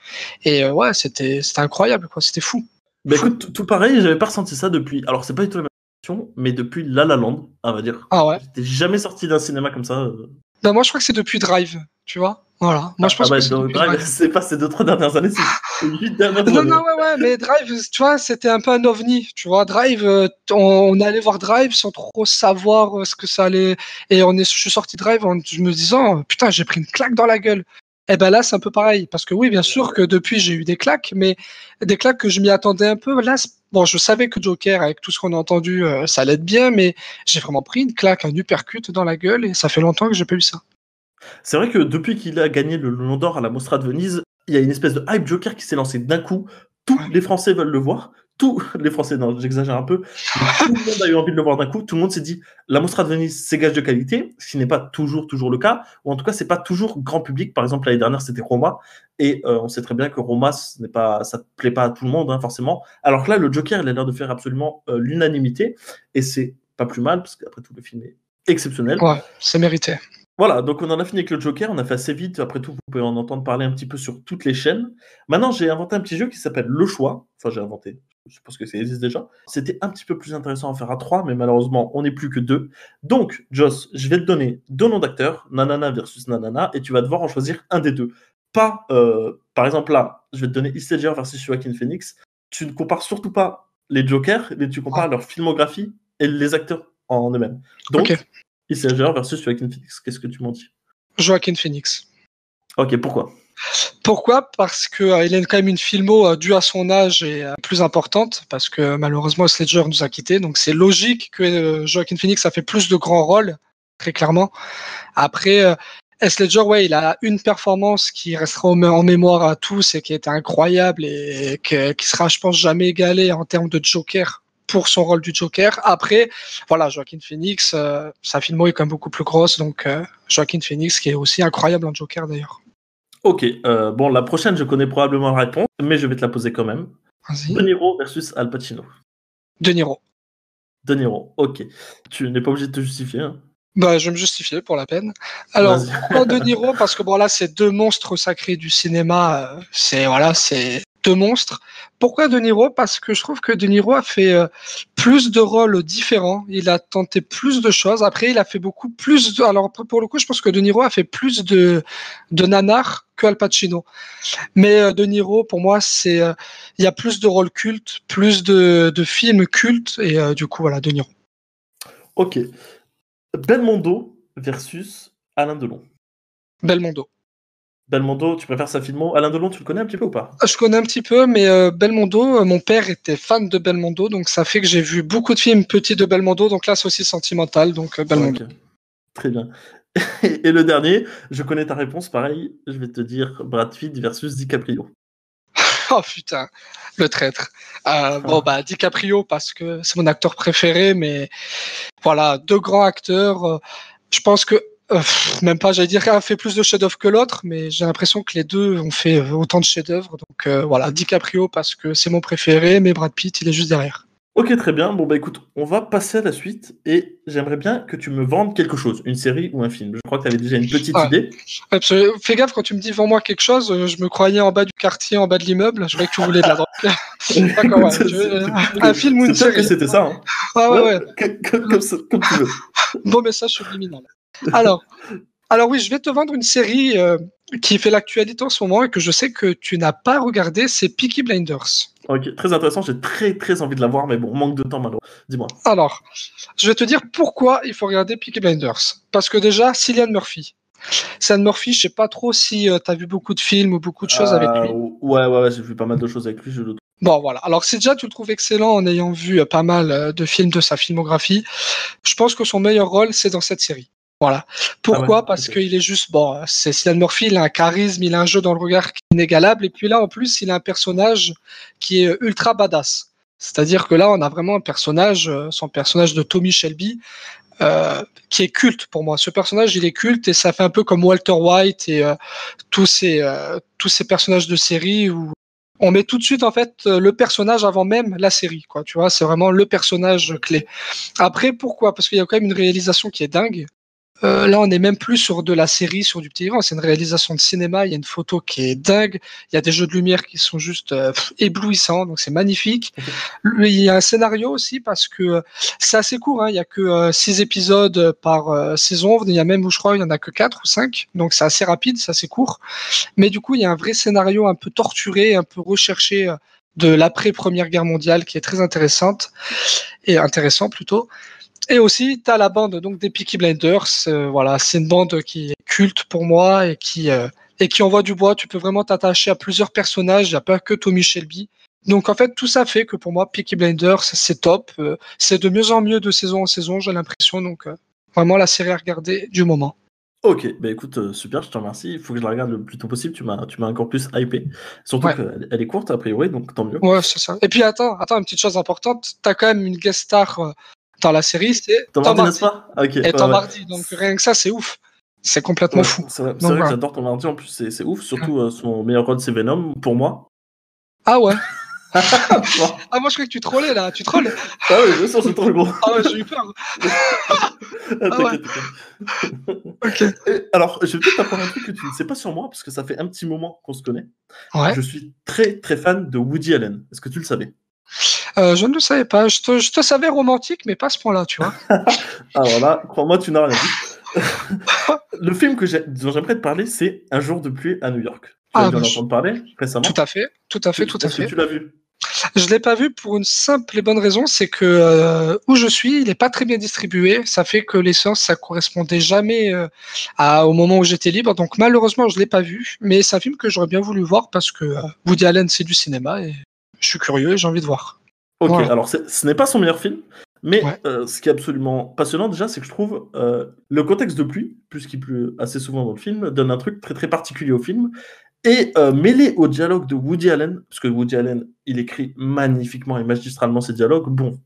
Et ouais, c'était incroyable, quoi. C'était fou. Bah écoute, tout pareil, j'avais pas ressenti ça depuis. Alors, c'est pas du tout la même question, mais depuis La La Land, on va dire. Ah ouais J'étais jamais sorti d'un cinéma comme ça. Euh. Bah, moi, je crois que c'est depuis Drive, tu vois. Voilà. Moi, je pense ah, bah, que c'est Drive, c'est pas ces deux, trois dernières années, c'est huit dernières années. Non, non, ouais, ouais, mais Drive, tu vois, c'était un peu un ovni, tu vois. Drive, euh, on, allait voir Drive sans trop savoir euh, ce que ça allait. Et on est, je suis sorti Drive en me disant, putain, j'ai pris une claque dans la gueule. Eh ben là, c'est un peu pareil. Parce que oui, bien sûr que depuis, j'ai eu des claques, mais des claques que je m'y attendais un peu. Là, bon, je savais que Joker, avec tout ce qu'on a entendu, euh, ça allait être bien, mais j'ai vraiment pris une claque, un uppercut dans la gueule, et ça fait longtemps que j'ai pas eu ça. C'est vrai que depuis qu'il a gagné le Lion d'Or à la Mostra de Venise, il y a une espèce de hype Joker qui s'est lancé d'un coup. Tous les Français veulent le voir tous <laughs> les Français, non, j'exagère un peu, tout le monde a eu envie de le voir d'un coup. Tout le monde s'est dit, la Mostra de Venise, c'est gage de qualité, ce qui n'est pas toujours, toujours le cas, ou en tout cas, c'est pas toujours grand public. Par exemple, l'année dernière, c'était Roma, et euh, on sait très bien que Roma, ce n'est pas, ça ne plaît pas à tout le monde, hein, forcément. Alors que là, le Joker, il a l'air de faire absolument euh, l'unanimité, et c'est pas plus mal, parce qu'après tout, le film est exceptionnel. Ouais, c'est mérité. Voilà, donc on en a fini avec le Joker, on a fait assez vite, après tout, vous pouvez en entendre parler un petit peu sur toutes les chaînes. Maintenant, j'ai inventé un petit jeu qui s'appelle Le Choix, enfin j'ai inventé, je pense que ça existe déjà. C'était un petit peu plus intéressant à faire à trois, mais malheureusement, on n'est plus que deux. Donc, Joss, je vais te donner deux noms d'acteurs, Nanana versus Nanana, et tu vas devoir en choisir un des deux. Pas, euh, par exemple, là, je vais te donner Heath Ledger versus Joaquin Phoenix. Tu ne compares surtout pas les Jokers, mais tu compares leur filmographie et les acteurs en eux-mêmes. Donc, okay. Ledger versus Joaquin Phoenix. Qu'est-ce que tu m'en dis? Joaquin Phoenix. Ok, pourquoi? Pourquoi? Parce qu'il euh, a quand même une filmo euh, due à son âge et euh, plus importante, parce que malheureusement Sledger nous a quittés, donc c'est logique que Joaquin Phoenix a fait plus de grands rôles, très clairement. Après, Sledger, ouais, il a une performance qui restera en mémoire à tous et qui était incroyable et qui sera, je pense, jamais égalée en termes de Joker pour son rôle du Joker. Après, voilà, Joaquin Phoenix, sa filmo est quand même beaucoup plus grosse, donc Joaquin Phoenix qui est aussi incroyable en Joker d'ailleurs. Ok, euh, bon, la prochaine, je connais probablement la réponse, mais je vais te la poser quand même. De Niro versus Al Pacino. De Niro. De Niro, ok. Tu n'es pas obligé de te justifier. Hein. Bah, je vais me justifier pour la peine. Alors, pourquoi De Niro Parce que bon, là, c'est deux monstres sacrés du cinéma. Euh, c'est voilà, c'est deux monstres. Pourquoi De Niro? Parce que je trouve que De Niro a fait euh, plus de rôles différents. Il a tenté plus de choses. Après, il a fait beaucoup plus. De... Alors pour le coup, je pense que De Niro a fait plus de de nanar que Al Pacino. Mais euh, De Niro, pour moi, c'est euh, il y a plus de rôles cultes, plus de, de films cultes et du coup voilà De Niro. Ok. Belmondo versus Alain Delon. Belmondo. Belmondo, tu préfères sa filmo Alain Delon, tu le connais un petit peu ou pas? Je connais un petit peu, mais euh, Belmondo, euh, mon père était fan de Belmondo, donc ça fait que j'ai vu beaucoup de films petits de Belmondo, donc là c'est aussi sentimental, donc euh, Belmondo. Très bien. <laughs> Et le dernier, je connais ta réponse, pareil, je vais te dire Brad Pitt versus DiCaprio. <laughs> oh putain, le traître. bon bah DiCaprio parce que c'est mon acteur préféré, mais voilà, deux grands acteurs. je pense que euh, même pas, j'allais dire qu'un a fait plus de chefs-d'œuvre que l'autre, mais j'ai l'impression que les deux ont fait euh, autant de chefs-d'œuvre. Donc euh, voilà, DiCaprio parce que c'est mon préféré, mais Brad Pitt, il est juste derrière. Ok, très bien. Bon, bah écoute, on va passer à la suite et j'aimerais bien que tu me vendes quelque chose, une série ou un film. Je crois que tu avais déjà une petite idée. Absolument. Fais gaffe, quand tu me dis vends-moi quelque chose, je me croyais en bas du quartier, en bas de l'immeuble. Je croyais que tu voulais de la drogue. <laughs> D'accord, ouais. un film ou une série. que c'était ça. Hein. Ah ouais, ouais. Comme, comme, tu veux. Bon message subliminal. <laughs> Alors, alors oui, je vais te vendre une série euh, qui fait l'actualité en ce moment et que je sais que tu n'as pas regardé, c'est Peaky Blinders. Ok, très intéressant, j'ai très très envie de la voir, mais bon, manque de temps maintenant. Dis-moi. Alors, je vais te dire pourquoi il faut regarder Peaky Blinders. Parce que déjà, Cillian Murphy. Cillian Murphy, je sais pas trop si euh, tu as vu beaucoup de films ou beaucoup de choses avec lui. Euh, ouais, ouais, ouais j'ai vu pas mal de choses avec lui, je le Bon, voilà. Alors, si déjà tu le trouves excellent en ayant vu pas mal de films de sa filmographie, je pense que son meilleur rôle, c'est dans cette série. Voilà. Pourquoi Ah ouais, Parce qu'il est juste, bon, c'est Cillian Murphy, il a un charisme, il a un jeu dans le regard inégalable. Et puis là, en plus, il a un personnage qui est ultra badass. C'est-à-dire que là, on a vraiment un personnage, euh, son personnage de Tommy Shelby, euh, qui est culte pour moi. Ce personnage, il est culte et ça fait un peu comme Walter White et euh, tous ces euh, tous ces personnages de série où on met tout de suite en fait le personnage avant même la série. Quoi, tu vois, c'est vraiment le personnage clé. Après, pourquoi? Parce qu'il y a quand même une réalisation qui est dingue. Euh, là, on n'est même plus sur de la série, sur du petit écran. C'est une réalisation de cinéma. Il y a une photo qui est dingue. Il y a des jeux de lumière qui sont juste euh, éblouissants. Donc, c'est magnifique. Il y a un scénario aussi parce que euh, c'est assez court. Hein. Il y a que euh, six épisodes par saison. Il y a même, où je crois, il y en a que quatre ou cinq. Donc, c'est assez rapide, c'est assez court. Mais du coup, il y a un vrai scénario un peu torturé, un peu recherché de l'après Première Guerre mondiale qui est très intéressante et intéressant plutôt. Et aussi, tu as la bande donc des Peaky Blinders. euh, voilà, c'est une bande qui est culte pour moi et qui euh, et qui envoie du bois. Tu peux vraiment t'attacher à plusieurs personnages. Il n'y a pas que Tommy Shelby. Donc en fait, tout ça fait que pour moi, Peaky Blinders, c'est top. Euh, c'est de mieux en mieux de saison en saison, j'ai l'impression. Donc vraiment la série à regarder du moment. Ok, bah écoute, super, je te remercie. Il faut que je la regarde le plus tôt possible. Tu m'as, tu m'as encore plus hypé. Surtout Ouais. qu'elle elle est courte, a priori, donc tant mieux. Ouais, c'est ça. Et puis attends, attends, une petite chose importante. T'as quand même une guest star dans la série, c'est Tom Tom Hardy, pas Ah, Ok. Et ouais, Tom ouais. Hardy. Donc rien que ça, c'est ouf. C'est complètement Ouais, fou. C'est vrai, que j'adore Tom Hardy en plus, c'est ouf. Surtout euh, son meilleur rôle, c'est Venom, pour moi. Ah ouais. <laughs> ah Ah moi je croyais que tu trollais là. Tu trolles. oui, bien sûr, c'est trop gros. Ah ouais, j'ai eu peur. Ah, ouais. Ok. Et Alors, je vais peut-être t'apprendre un truc que tu ne sais pas sur moi, parce que ça fait un petit moment qu'on se connaît. Ouais. Je suis très très fan de Woody Allen. Est-ce que tu le savais? Euh, je ne le savais pas. Je te, je te savais romantique, mais pas à ce point-là, tu vois. <laughs> Alors là, crois-moi, tu n'as rien dit. <laughs> le film que dont j'aimerais te parler, c'est Un jour de pluie à New York. Tu Ah, as dû en entendre parler récemment. Tout à fait. Tout à fait. Tout à Est-ce que fait. tu l'as vu? Je l'ai pas vu pour une simple et bonne raison, c'est que euh, où je suis, il est pas très bien distribué. Ça fait que les séances, ça correspondait jamais euh, à, au moment où j'étais libre. Donc malheureusement, je l'ai pas vu. Mais c'est un film que j'aurais bien voulu voir parce que euh, Woody Allen, c'est du cinéma et je suis curieux et j'ai envie de voir. Ok, Voilà. alors ce n'est pas son meilleur film, mais Ouais. euh, ce qui est absolument passionnant déjà, c'est que je trouve euh, le contexte de pluie, puisqu'il pleut assez souvent dans le film, donne un truc très très particulier au film. Et euh, mêlé au dialogue de Woody Allen, parce que Woody Allen, il écrit magnifiquement et magistralement ses dialogues. Bon,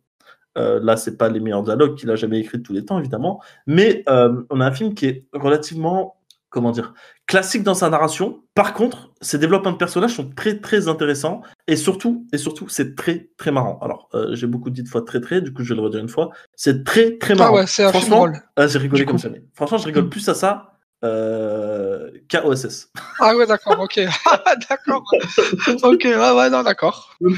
là, c'est pas les meilleurs dialogues qu'il a jamais écrits de tous les temps, évidemment, mais on a un film qui est relativement, comment dire, classique dans sa narration. Par contre, ses développements de personnages sont très très intéressants et surtout, et surtout, c'est très très marrant. Alors, euh, j'ai beaucoup dit de fois très très, du coup, je vais le redire une fois. C'est très très Ah marrant. ouais, c'est un Franchement, ah, j'ai rigolé Du comme coup. jamais. Franchement, je rigole plus à ça euh, qu'à OSS. Ah ouais, d'accord, ok. <laughs> d'accord. <laughs> ok, ouais, ouais, non, d'accord. Non,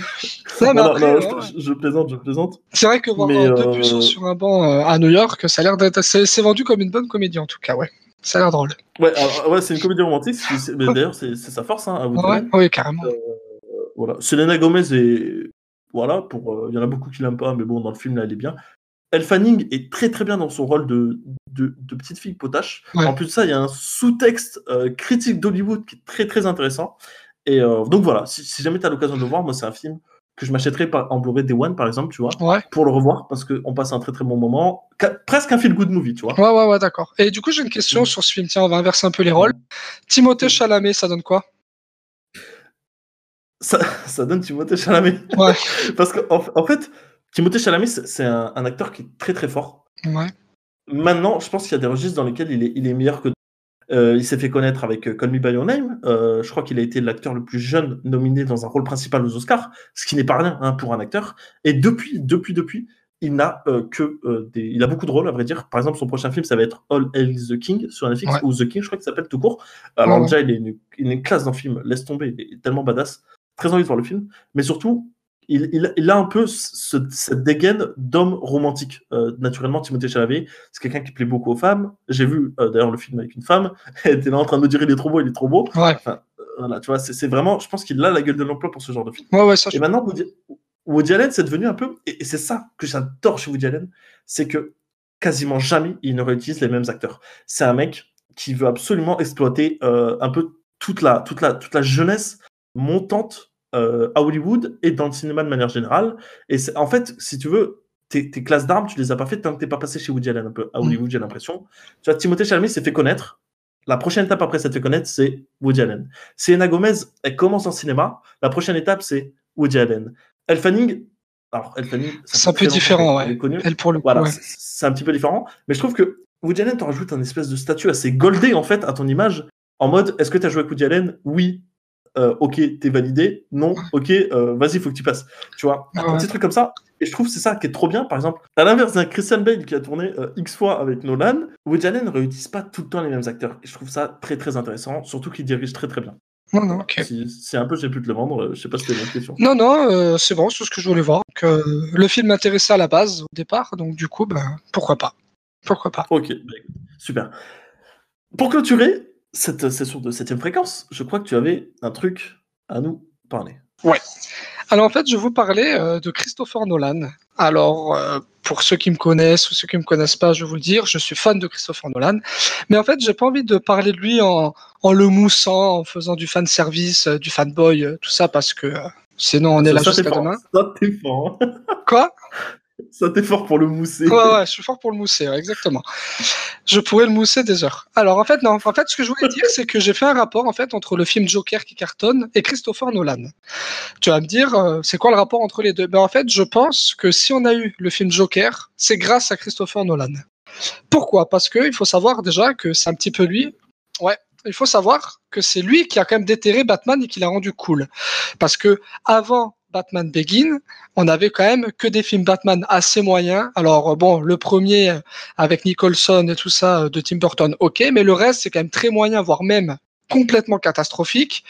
mais Non, non, après, non, ouais, je, plaisante, je plaisante. c'est vrai que voir euh, deux euh, puceaux sur un banc euh, à New York, ça a l'air d'être, c'est vendu comme une bonne comédie en tout cas, ouais. Ça a l'air drôle. Ouais, alors, ouais c'est une comédie romantique, mais d'ailleurs, c'est sa force, hein, à Ouais, oui, carrément. Voilà. Selena Gomez est. Voilà, pour. euh, Il y en a beaucoup qui l'aiment pas, mais bon, dans le film, là, elle est bien. Elle Fanning est très très bien dans son rôle de, de, de petite fille potache. Ouais. En plus de ça, il y a un sous-texte euh, critique d'Hollywood qui est très très intéressant. Et euh, donc voilà, si, si jamais tu as l'occasion de le voir, moi c'est un film que je m'achèterais en Blu-ray Day One par exemple, tu vois, Ouais, pour le revoir parce qu'on passe un très très bon moment. Presque un feel-good movie, tu vois. ouais, ouais, ouais d'accord. Et du coup, j'ai une question Mm. sur ce film. Tiens, on va inverser un peu les rôles. Timothée Chalamet, ça donne quoi? Ça, ça donne Timothée Chalamet. Ouais. <laughs> parce qu'en en fait, Timothée Chalamet, c'est c'est un, un acteur qui est très très fort. Ouais. Maintenant, je pense qu'il y a des registres dans lesquels il est, il est meilleur que. Euh, il s'est fait connaître avec euh, Call Me By Your Name. Euh, je crois qu'il a été l'acteur le plus jeune nominé dans un rôle principal aux Oscars, ce qui n'est pas rien hein, pour un acteur. Et depuis, depuis, depuis, il n'a euh, que euh, des. Il a beaucoup de rôles, à vrai dire. Par exemple, son prochain film, ça va être All Hail the King sur Netflix, Ouais. ou The King, je crois qu'il s'appelle tout court. Alors, Ouais, déjà, il est une, une classe dans le film, laisse tomber, il est tellement badass. Très envie de voir le film. Mais surtout, il, il, il a un peu ce- cette dégaine d'homme romantique. Euh, naturellement, Timothée Chalamet, c'est quelqu'un qui plaît beaucoup aux femmes. J'ai vu euh, d'ailleurs le film avec une femme. <laughs> Elle était là en train de me dire il est trop beau, il est trop beau. Ouais, Euh, voilà, tu vois, c'est vraiment, je pense qu'il a la gueule de l'emploi pour ce genre de film. ouais, ouais, ça. Et maintenant, Woody, Woody Allen, c'est devenu un peu, et, et c'est ça que j'adore chez Woody Allen, c'est que quasiment jamais il ne réutilise les mêmes acteurs. C'est un mec qui veut absolument exploiter euh, un peu toute la, toute la, toute la jeunesse montante euh, à Hollywood et dans le cinéma de manière générale. Et en fait, si tu veux, tes, tes classes d'armes, tu les as pas faites tant que t'es pas passé chez Woody Allen un peu. À Hollywood, j'ai l'impression. Tu vois, Timothée Chalamet s'est fait connaître. La prochaine étape après s'être fait connaître, c'est Woody Allen. Selena Gomez, elle commence en cinéma. La prochaine étape, c'est Woody Allen. Elle Fanning, alors Elle Fanning, C'est un peu différent, ouais. est connue. Elle, pour le coup, Voilà, ouais. c'est un petit peu différent. Mais je trouve que Woody Allen te rajoute un espèce de statut assez goldé en fait à ton image. En mode, est-ce que tu as joué avec Woody Allen? Oui. Euh, ok, t'es validé. Non. Ok, euh, vas-y, faut que tu passes. Tu vois, un Ouais. petit truc comme ça. Et je trouve que c'est ça qui est trop bien. Par exemple, à l'inverse d'un Christian Bale qui a tourné euh, X fois avec Nolan, Woody Allen ne réutilise pas tout le temps les mêmes acteurs. Et je trouve ça très très intéressant, surtout qu'il dirige très très bien. Non, non, ok. Si, si un peu j'ai pu te le vendre, je sais pas si c'était une question. Non, non, euh, c'est bon, c'est ce que je voulais voir. Donc, euh, le film m'intéressait à la base, au départ, donc du coup, ben, pourquoi pas Pourquoi pas Ok, écoute, super. Pour clôturer cette session de 7 fréquence, je crois que tu avais un truc à nous parler. Alors en fait, je vais vous parler euh, de Christopher Nolan. Alors, euh, pour ceux qui me connaissent ou ceux qui me connaissent pas, je vais vous le dire, je suis fan de Christopher Nolan. Mais en fait, j'ai pas envie de parler de lui en, en le moussant, en faisant du fan service, euh, du fanboy, tout ça, parce que sinon on est là ça, t'es jusqu'à demain. Ça. Quoi? <laughs> Ça, t'es fort pour le mousser. Ouais, ouais, je suis fort pour le mousser, exactement. Je pourrais le mousser des heures. Alors en fait, non, en fait, ce que je voulais dire, c'est que j'ai fait un rapport en fait entre le film Joker qui cartonne et Christopher Nolan. Tu vas me dire, euh, c'est quoi le rapport entre les deux? Ben en fait, je pense que si on a eu le film Joker, c'est grâce à Christopher Nolan. Pourquoi? Parce que il faut savoir déjà que c'est un petit peu lui. Ouais. Il faut savoir que c'est lui qui a quand même déterré Batman et qui l'a rendu cool. Parce que avant Batman Begin, on avait quand même que des films Batman assez moyens. Alors euh, bon, le premier avec Nicholson et tout ça euh, de Tim Burton, ok, mais le reste c'est quand même très moyen, voire même complètement catastrophique.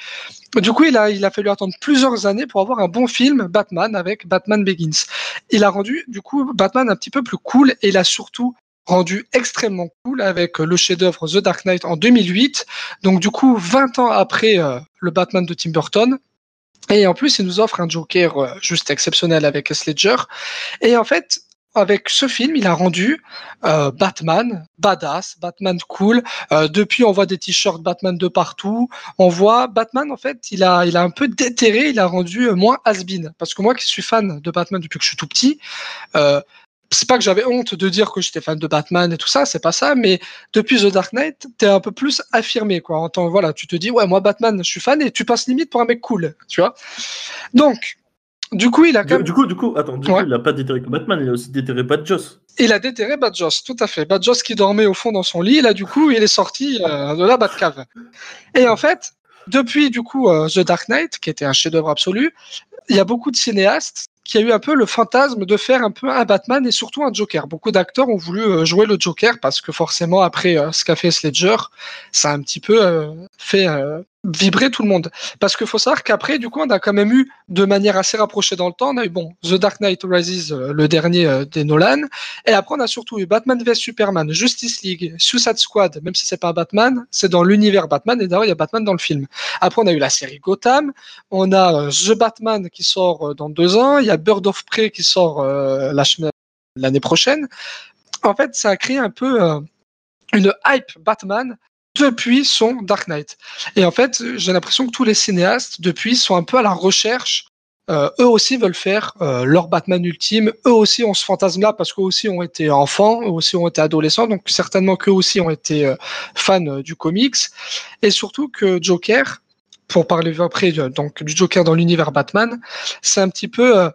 Du coup, il a, il a fallu attendre plusieurs années pour avoir un bon film Batman avec Batman Begins. Il a rendu du coup Batman un petit peu plus cool et il a surtout rendu extrêmement cool avec euh, le chef-d'œuvre The Dark Knight en 2008. Donc du coup, 20 ans après le Batman de Tim Burton, et en plus, il nous offre un Joker euh, juste exceptionnel avec Heath Ledger. Et en fait, avec ce film, il a rendu euh, Batman badass, Batman cool. Euh, depuis, on voit des t-shirts Batman de partout. On voit Batman, en fait, il a, il a un peu déterré, il a rendu moins has-been. Parce que moi, qui suis fan de Batman depuis que je suis tout petit, c'est pas que j'avais honte de dire que j'étais fan de Batman et tout ça, c'est pas ça, mais depuis The Dark Knight, t'es un peu plus affirmé, quoi. En tant, voilà, tu te dis, ouais, moi, Batman, je suis fan et tu passes limite pour un mec cool, tu vois. Donc, du coup, il a quand Du, même, du coup, du coup, attends, du Ouais. coup, il a pas déterré que Batman, il a aussi déterré Bad Joss. il a déterré Bad Joss, tout à fait. Bad Joss qui dormait au fond dans son lit, là, du coup, il est sorti euh, de la Batcave. Et en fait, depuis, du coup, euh, The Dark Knight, qui était un chef-d'œuvre absolu, il y a beaucoup de cinéastes qui a eu un peu le fantasme de faire un peu un Batman et surtout un Joker. Beaucoup d'acteurs ont voulu euh, jouer le Joker parce que forcément, après euh, ce qu'a fait Sledger, ça a un petit peu euh, fait vibrer tout le monde. Parce qu'il faut savoir qu'après, du coup, on a quand même eu, de manière assez rapprochée dans le temps, on a eu, bon, The Dark Knight Rises, euh, le dernier euh, des Nolan, et après, on a surtout eu Batman vs Superman, Justice League, Suicide Squad, même si c'est pas Batman, c'est dans l'univers Batman, et d'ailleurs, il y a Batman dans le film. Après, on a eu la série Gotham, on a euh, The Batman qui sort dans deux ans, il y a Bird of Prey qui sort l'année prochaine. En fait, ça a créé un peu une hype Batman depuis son Dark Knight. Et en fait, j'ai l'impression que tous les cinéastes, depuis, sont un peu à la recherche. Euh, eux aussi veulent faire euh, leur Batman ultime. Eux aussi ont ce fantasme-là parce qu'eux aussi ont été enfants, eux aussi ont été adolescents. Donc certainement qu'eux aussi ont été euh, fans du comics. Et surtout que Joker, pour parler après donc du Joker dans l'univers Batman, c'est un petit peu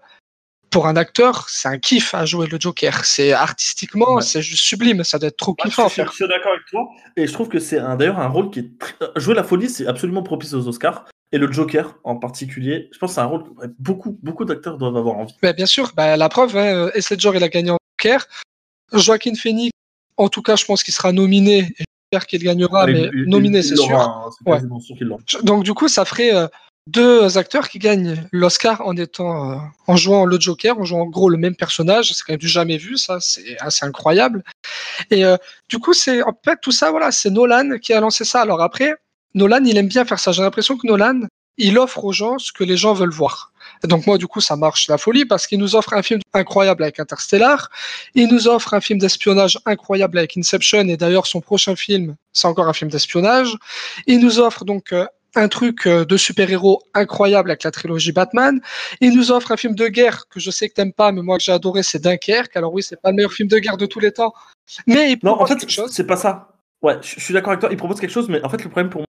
pour un acteur, c'est un kiff à jouer le Joker. C'est artistiquement, Ouais. c'est juste sublime. Ça doit être trop kiffant je, suis- d'accord avec toi. Et je trouve que c'est d'ailleurs un rôle qui est. très- euh, Jouer la folie, c'est absolument propice aux Oscars. Et le Joker en particulier, je pense que c'est un rôle que beaucoup, beaucoup d'acteurs doivent avoir envie. Ben, bien sûr, ben, la preuve, hein, Heath Ledger, il a gagné en Joker. Joaquin Phoenix, en tout cas, je pense qu'il sera nominé. Et J'espère qu'il gagnera, Il- mais il- nominé, c'est sûr. hein, Ouais. sûr. Donc, du coup, ça ferait euh, deux acteurs qui gagnent l'Oscar en étant, euh, en jouant le Joker, en jouant en gros le même personnage. C'est quand même du jamais vu, ça. C'est assez incroyable. Et euh, du coup, c'est en fait tout ça, voilà, c'est Nolan qui a lancé ça. Alors après, Nolan, il aime bien faire ça. J'ai l'impression que Nolan, il offre aux gens ce que les gens veulent voir. Et donc moi, du coup, ça marche la folie parce qu'il nous offre un film incroyable avec Interstellar. Il nous offre un film d'espionnage incroyable avec Inception. Et d'ailleurs, son prochain film, c'est encore un film d'espionnage. Il nous offre donc euh, un truc euh, de super-héros incroyable avec la trilogie Batman. Il nous offre un film de guerre que je sais que t'aimes pas, mais moi que j'ai adoré, c'est Dunkerque. Alors oui, c'est pas le meilleur film de guerre de tous les temps, mais il Non, en fait, c'est pas ça. Ouais, je suis d'accord avec toi. Il propose quelque chose, mais en fait, le problème pour moi,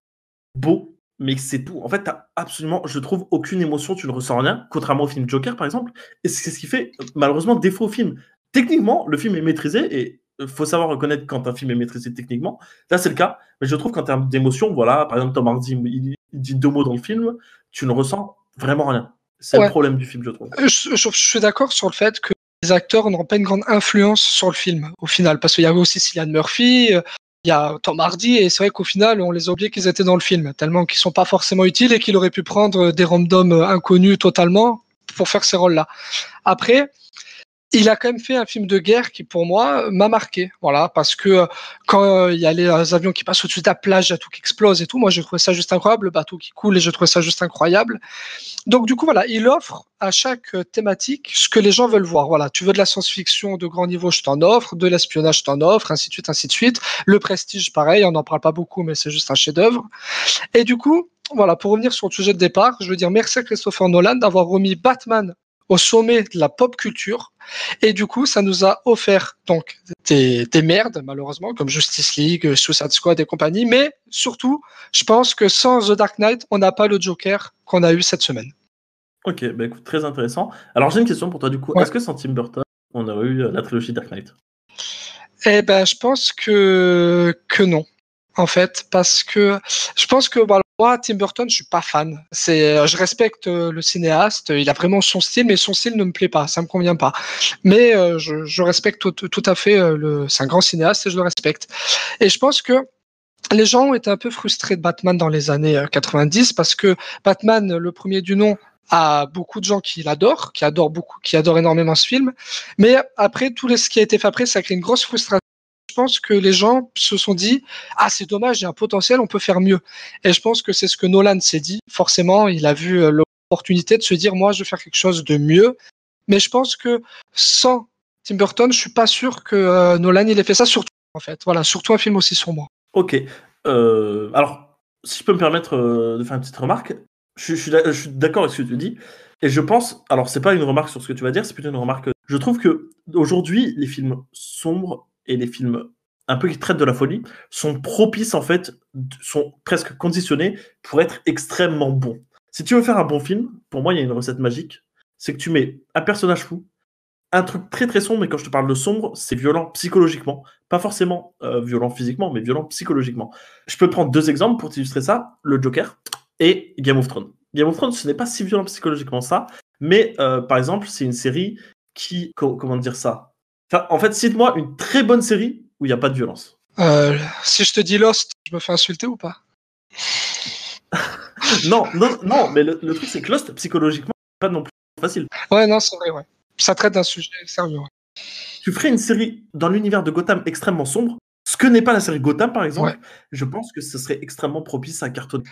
beau, mais c'est tout. En fait, t'as absolument, je trouve, aucune émotion, tu ne ressens rien, contrairement au film Joker, par exemple. Et c'est ce qui fait, malheureusement, défaut au film. Techniquement, le film est maîtrisé et il faut savoir reconnaître quand un film est maîtrisé techniquement. Là, c'est le cas. Mais je trouve qu'en termes d'émotion, voilà, par exemple, Tom Hardy, il, dit deux mots dans le film, tu ne ressens vraiment rien. C'est Ouais. le problème du film, je trouve. Euh, Je, je- je suis d'accord sur le fait que les acteurs n'ont pas une grande influence sur le film au final, parce qu'il y avait aussi Cillian Murphy, euh, il y a Tom Hardy, et c'est vrai qu'au final, on les a oubliés qu'ils étaient dans le film, tellement qu'ils sont pas forcément utiles et qu'il aurait pu prendre des randoms euh, inconnus totalement pour faire ces rôles-là. Après, il a quand même fait un film de guerre qui, pour moi, m'a marqué. Voilà, parce que euh, quand euh, il y a les euh, avions qui passent au-dessus de la plage, il y a tout qui explose et tout, moi, je trouvais ça juste incroyable, le bateau qui coule, et je trouvais ça juste incroyable. Donc, du coup, voilà, il offre à chaque thématique ce que les gens veulent voir. Voilà, tu veux de la science-fiction de grand niveau, je t'en offre, de l'espionnage, je t'en offre, ainsi de suite, ainsi de suite. Le prestige, pareil, on n'en parle pas beaucoup, mais c'est juste un chef-d'œuvre. Et du coup, voilà, pour revenir sur le sujet de départ, je veux dire merci à Christopher Nolan d'avoir remis Batman au sommet de la pop culture. Et du coup, ça nous a offert donc des, des merdes, malheureusement, comme Justice League, Suicide Squad et compagnie. Mais surtout, je pense que sans The Dark Knight, on n'a pas le Joker qu'on a eu cette semaine. Ok, bah écoute, très intéressant. Alors, j'ai une question pour toi, du coup. Ouais. Est-ce que sans Tim Burton, on aurait eu euh, la trilogie Dark Knight? Eh ben, je pense que que non, en fait, parce que je pense que bah, moi, Tim Burton, je suis pas fan. C'est, euh, je respecte euh, le cinéaste, il a vraiment son style, mais son style ne me plaît pas, ça me convient pas. Mais euh, je, respecte tout, à fait. C'est un grand cinéaste et je le respecte. Et je pense que les gens ont été un peu frustrés de Batman dans les années euh, 90 parce que Batman, le premier du nom, a beaucoup de gens qui l'adorent, qui adorent beaucoup, qui adorent énormément ce film. Mais après, tout ce qui a été fait après, ça crée une grosse frustration. Pense que les gens se sont dit ah c'est dommage, il y a un potentiel, on peut faire mieux. Et je pense que c'est ce que Nolan s'est dit. Forcément, il a vu euh, l'opportunité de se dire moi je vais faire quelque chose de mieux. Mais je pense que sans Tim Burton, je suis pas sûr que euh, Nolan il ait fait ça surtout en fait. Voilà, surtout un film aussi sombre. Ok. Euh, alors, si je peux me permettre de faire une petite remarque, je, je suis d'accord avec ce que tu dis. Et je pense, alors c'est pas une remarque sur ce que tu vas dire, c'est plutôt une remarque. Je trouve que aujourd'hui, les films sombres et les films un peu qui traitent de la folie sont propices en fait, sont presque conditionnés pour être extrêmement bons. Si tu veux faire un bon film, pour moi, il y a une recette magique. C'est que tu mets un personnage fou, un truc très très sombre, et quand je te parle de sombre, c'est violent psychologiquement. Pas forcément euh, violent physiquement, mais violent psychologiquement. Je peux prendre deux exemples pour t'illustrer ça le Joker et Game of Thrones. Game of Thrones, ce n'est pas si violent psychologiquement ça, mais euh, par exemple, c'est une série qui. co- comment dire ça? Enfin, En fait, cite-moi une très bonne série où il n'y a pas de violence. Euh, si je te dis Lost, je me fais insulter ou pas? <laughs> Non, non, non, mais le, le truc, c'est que Lost, psychologiquement, c'est pas non plus facile. Ouais, non, c'est vrai, ouais. Ça traite d'un sujet sérieux. ouais. tu ferais une série dans l'univers de Gotham extrêmement sombre, ce que n'est pas la série Gotham par exemple, Ouais. je pense que ce serait extrêmement propice à cartonner.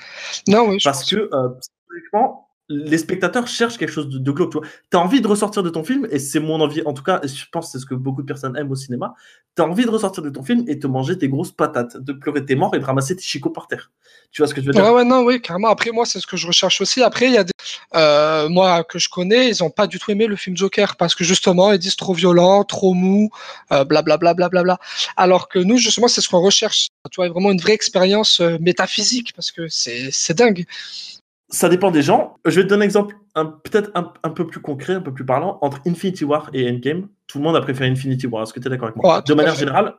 Non, oui, Parce pense. que euh, psychologiquement, les spectateurs cherchent quelque chose de, de glauque. Tu as envie de ressortir de ton film, et c'est mon envie, en tout cas, je pense que c'est ce que beaucoup de personnes aiment au cinéma. Tu as envie de ressortir de ton film et te manger tes grosses patates, de pleurer tes morts et de ramasser tes chicots par terre. Tu vois ce que je veux dire? Ouais, ouais, non, oui, carrément. Après, moi, c'est ce que je recherche aussi. Après, il y a des, euh, moi, que je connais, ils ont pas du tout aimé le film Joker parce que justement, ils disent trop violent, trop mou, euh, blablabla, blablabla. Alors que nous, justement, c'est ce qu'on recherche. Tu vois, vraiment une vraie expérience euh, métaphysique parce que c'est dingue. Ça dépend des gens. Je vais te donner un exemple peut-être un, un peu plus concret, un peu plus parlant. Entre Infinity War et Endgame, tout le monde a préféré Infinity War. Est-ce que tu es d'accord avec moi? Ouais, De manière générale,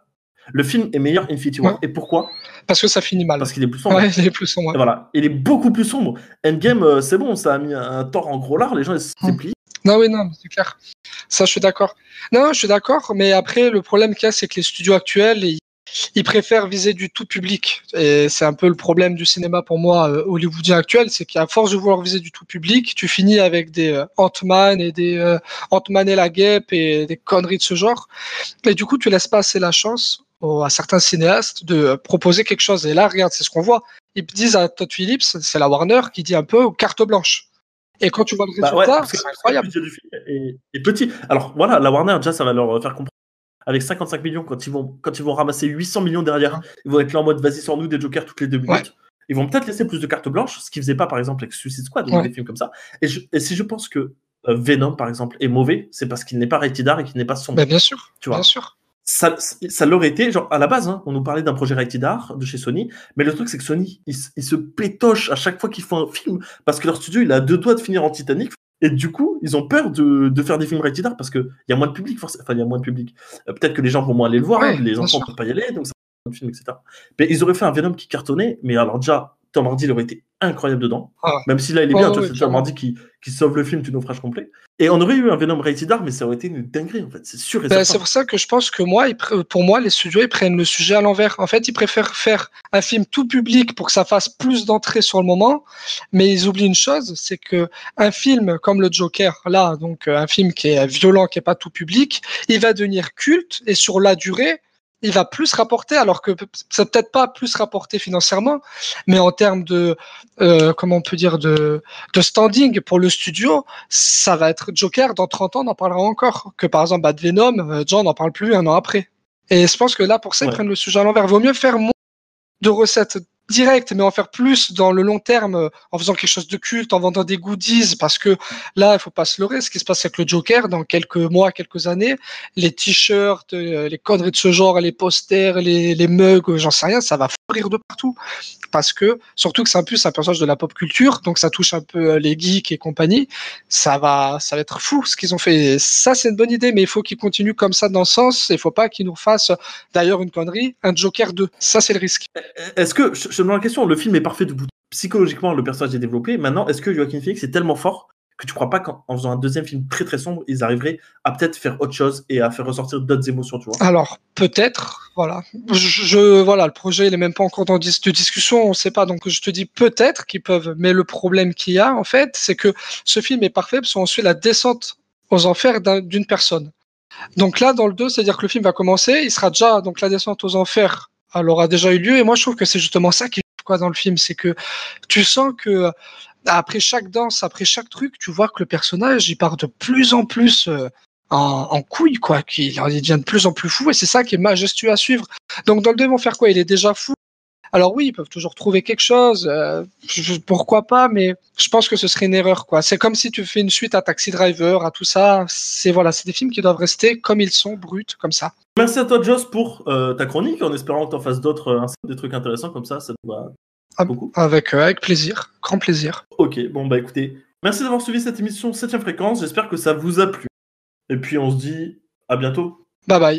le film est meilleur Infinity War. Ouais. Et pourquoi? Parce que ça finit mal. Parce qu'il est plus sombre. Ouais, il est plus sombre. Et voilà, il est beaucoup plus sombre. Endgame, euh, c'est bon, ça a mis un tort en gros lard, les gens ils Mm. pliés. Non, oui, non, c'est clair. Ça, je suis d'accord. Non, je suis d'accord, mais après, le problème qu'il y a, c'est que les studios actuels, ils, ils préfèrent viser du tout public. Et c'est un peu le problème du cinéma pour moi euh, hollywoodien actuel, c'est qu'à force de vouloir viser du tout public, tu finis avec des euh, Ant-Man et des euh, Ant-Man et la guêpe et des conneries de ce genre. Et du coup, tu laisses pas assez la chance aux- à certains cinéastes de proposer quelque chose. Et là, regarde, c'est ce qu'on voit. Ils disent à Todd Phillips, c'est la Warner, qui dit un peu carte blanche. Et quand tu vois le Bah résultat, ouais, c'est le incroyable. est, est petit. Alors voilà, la Warner, déjà, ça va leur faire comprendre. Avec 55 millions, quand ils vont, quand ils vont ramasser 800 millions derrière, ils vont être là en mode vas-y, sors-nous des jokers toutes les deux minutes. Ils vont peut-être laisser plus de cartes blanches, ce qu'ils faisaient pas par exemple avec Suicide Squad ou Ouais. des films comme ça. Et, je- et si je pense que euh, Venom par exemple est mauvais, c'est parce qu'il n'est pas rated R et qu'il n'est pas sombre. Bah, bien sûr, tu vois. bien sûr. ça, ça l'aurait été, genre, à la base, hein, on nous parlait d'un projet rated R de chez Sony, mais le truc, c'est que Sony, ils se pétochent à chaque fois qu'ils font un film, parce que leur studio, il a deux doigts de finir en Titanic, et du coup, ils ont peur de, de faire des films rated R, parce qu'il y a moins de public, forcément, enfin, il y a moins de public. Euh, Peut-être que les gens vont moins aller le voir, Ouais, les enfants ne peuvent pas y aller, donc ça fait un film, etc. Mais ils auraient fait un Venom qui cartonnait, mais alors déjà, Tom Hardy, il aurait été incroyable dedans, Ah même si là, il est bien, ouais, tu vois, c'est Tom. Hardy qui, qui sauve le film, tu naufrages complet. Et on aurait eu un Venom rated R, mais ça aurait été une dinguerie, en fait, c'est sûr et Ben, c'est pour ça que je pense que moi, pour moi, les studios, ils prennent le sujet à l'envers. En fait, ils préfèrent faire un film tout public pour que ça fasse plus d'entrées sur le moment, mais ils oublient une chose, c'est que un film comme le Joker, là, donc euh, un film qui est violent, qui est pas tout public, il va devenir culte et sur la durée, il va plus rapporter, alors que c'est peut-être pas plus rapporté financièrement, mais en termes de, euh, comment on peut dire, de, de standing pour le studio, ça va être Joker, dans 30 ans, on en parlera encore. Que par exemple, Bad Venom, euh, John n'en parle plus un an après. Et je pense que là, pour ça, ils Ouais. prennent le sujet à l'envers. Vaut mieux faire moins de recettes directes, mais en faire plus dans le long terme, euh, en faisant quelque chose de culte, en vendant des goodies, parce que là, il faut pas se leurrer, ce qui se passe avec le Joker, dans quelques mois, quelques années, les t-shirts, euh, les conneries de ce genre, les posters, les, les mugs, euh, j'en sais rien, ça va fleurir de partout. Parce que, surtout que c'est un plus un personnage de la pop culture, donc ça touche un peu les geeks et compagnie, ça va, ça va être fou ce qu'ils ont fait. Ça, c'est une bonne idée, mais il faut qu'ils continuent comme ça dans ce sens. Il faut pas qu'ils nous fassent, d'ailleurs, une connerie, un Joker 2. Ça, c'est le risque. Est-ce que, je, demande la question, le film est parfait de bout. Psychologiquement, le personnage est développé. Maintenant, est-ce que Joaquin Phoenix est tellement fort que tu crois pas qu'en en faisant un deuxième film très très sombre, ils arriveraient à peut-être faire autre chose et à faire ressortir d'autres émotions, tu vois? Alors, peut-être, voilà. Je, je- voilà, le projet, il est même pas encore dans dis- de discussion, on sait pas. Donc, je te dis peut-être qu'ils peuvent. Mais le problème qu'il y a, en fait, c'est que ce film est parfait parce qu'on suit la descente aux enfers d'un- d'une personne. Donc là, dans le 2, c'est-à-dire que le film va commencer, il sera déjà, donc la descente aux enfers, elle aura déjà eu lieu. Et moi, je trouve que c'est justement ça qui est quoi dans le film, c'est que tu sens que après chaque danse, après chaque truc, tu vois que le personnage, il part de plus en plus euh, en, en couille, quoi. Qu'il il devient de plus en plus fou, et c'est ça qui est majestueux à suivre. Donc dans le 2, ils vont faire quoi? Il est déjà fou. Alors oui, ils peuvent toujours trouver quelque chose, euh, pourquoi pas, mais je pense que ce serait une erreur, quoi. C'est comme si tu fais une suite à Taxi Driver, à tout ça. C'est voilà, c'est des films qui doivent rester comme ils sont, bruts, comme ça. Merci à toi, Joss, pour euh, ta chronique, en espérant que tu en fasses d'autres, euh, des trucs intéressants comme ça. Ça te va Ah, beaucoup. Avec, avec plaisir, grand plaisir. Ok, bon, bah écoutez, merci d'avoir suivi cette émission 7ème fréquence. J'espère que ça vous a plu. Et puis, on se dit à bientôt. Bye bye.